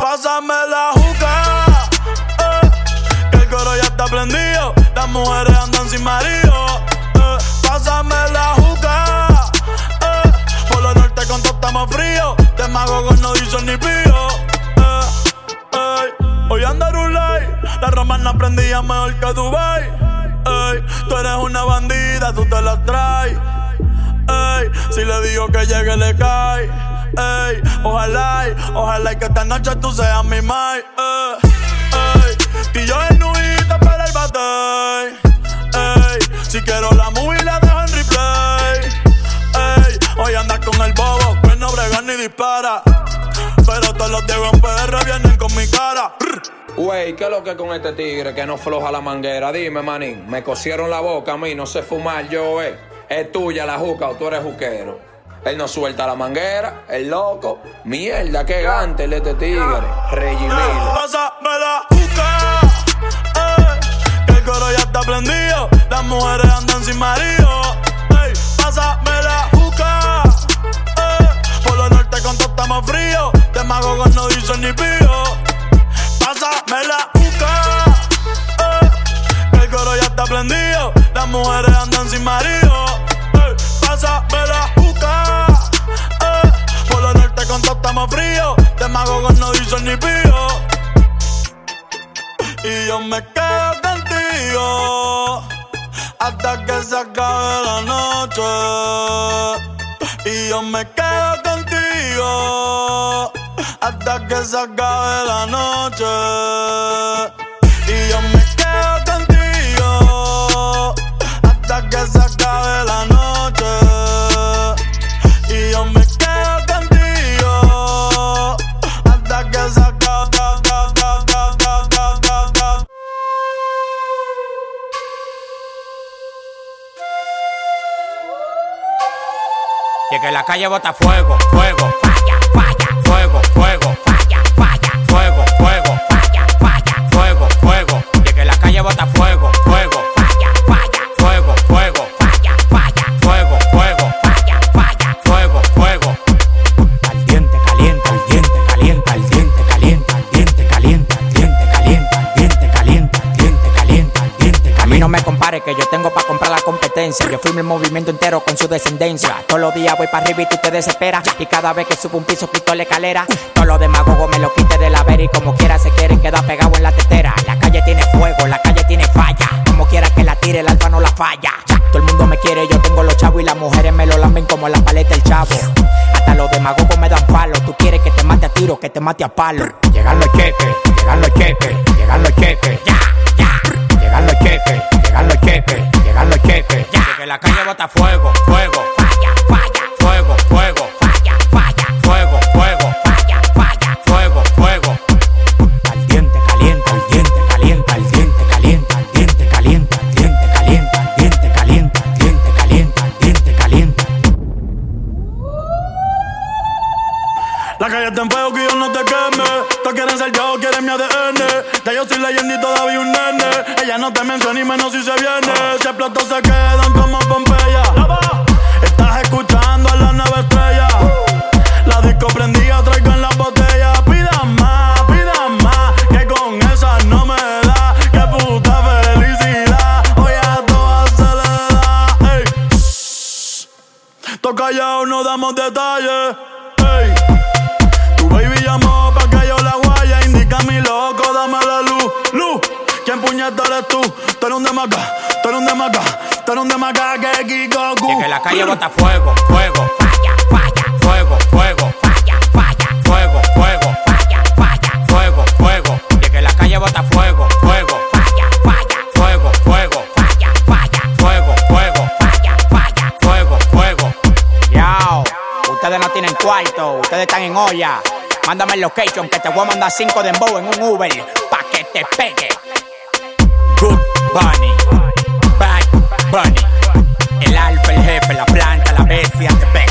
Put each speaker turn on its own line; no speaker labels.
Pásame la juca, eh, que el coro ya está prendido. Las mujeres andan sin marido. Eh, pásame la juca, eh, por lo norte con todo estamos fríos. Te mago con no dice ni pío. Hoy andar un like, la romana prendía mejor que Dubai. Tú eres una bandida, tú te la traes. Si le digo que llegue, le cae. Ey, ojalá, ojalá que esta noche tú seas mi mai. Ey, y yo en nubita para el bate. Ey, si quiero la movie la dejo en replay. Ey, hoy andas con el bobo, que no brega ni dispara. Pero todos los Diego en PR vienen con mi cara.
Wey, ¿qué es lo que con este tigre que no floja la manguera? Dime, manín, me cosieron la boca a mí, no sé fumar yo, eh. Es tuya la juca o tú eres juquero. Él no suelta la manguera, el loco. Mierda, qué gante el este tigre. Regimilo.
Pásame la juca, eh, que el coro ya está prendido. Las mujeres andan sin marido. Ey, pásame la juca, eh, por lo norte con todo estamos fríos. Te mago con no dicen ni pío. Pásame la juca, eh, que el coro ya está prendido. Las mujeres andan sin marido. Ey, pásame la juca, eh, por lo norte con todo estamos fríos. Te mago con no dicen ni pío. Y yo me quedo contigo hasta que se acabe la noche. Y yo me quedo contigo hasta que se acabe la noche. Y que la
calle bota fuego, fuego, no me compare que yo tengo para comprar la competencia. Yo firmo el movimiento entero con su descendencia. Todos los días voy para arriba y tú te desesperas. Y cada vez que subo un piso quito la escalera. Todos los demagogos me lo quite de la vera y como quiera se quieren quedar pegados en la tetera. La calle tiene fuego, la calle tiene falla. Como quiera que la tire, el alfa no la falla. Todo el mundo me quiere, yo tengo los chavos y las mujeres me lo lamben como la paleta del chavo. Hasta los demagogos me dan palo. Tú quieres que te mate a tiro, que te mate a palo. Llegan los cheques, llegan los cheques, llegan los cheques. Ya, Que la calle bota fuego, fuego. Falla, falla. Fuego, fuego. Falla, falla. Fuego, fuego. Falla, falla. Fuego, fuego. Caliente, caliente, caliente, caliente, caliente, caliente, caliente, caliente, caliente, caliente, caliente, caliente, caliente, caliente, caliente, caliente.
La calle está en fuego que yo no te queme. Todos quieren ser yo, quieren mi ADN. Ya leyenda y todavía un nene. Ella no te menciona y menos si se viene. Si exploto se quedan como Pompeya. Estás escuchando a la nueva estrella. La disco prendida, en la botella. Pidan más, pidan más. Que con esa no me da. Que puta felicidad. Hoy a todas se le da. Ey. Todos callados, no damos detalles. Ey. Tu baby llamó eres tú? Tú eres un demaca, tú eres un demaca, tú eres un demaca que Kikoku.
Y que la calle bota fuego, fuego. Falla, falla. Fuego, fuego. Falla, falla. Fuego, fuego. Falla, falla. Fuego, fuego. Y que la calle bota fuego, fuego. Falla, falla. Fuego, fuego. Falla, falla. Fuego, fuego. Falla, falla. Fuego, fuego. Yao, ustedes no tienen cuarto, ustedes están en olla. Mándame el location que te voy a mandar cinco de en un Uber pa' que te pegue. Good Bunny, Bad Bunny, el alfa, el jefe, la planta, la bestia, te pega.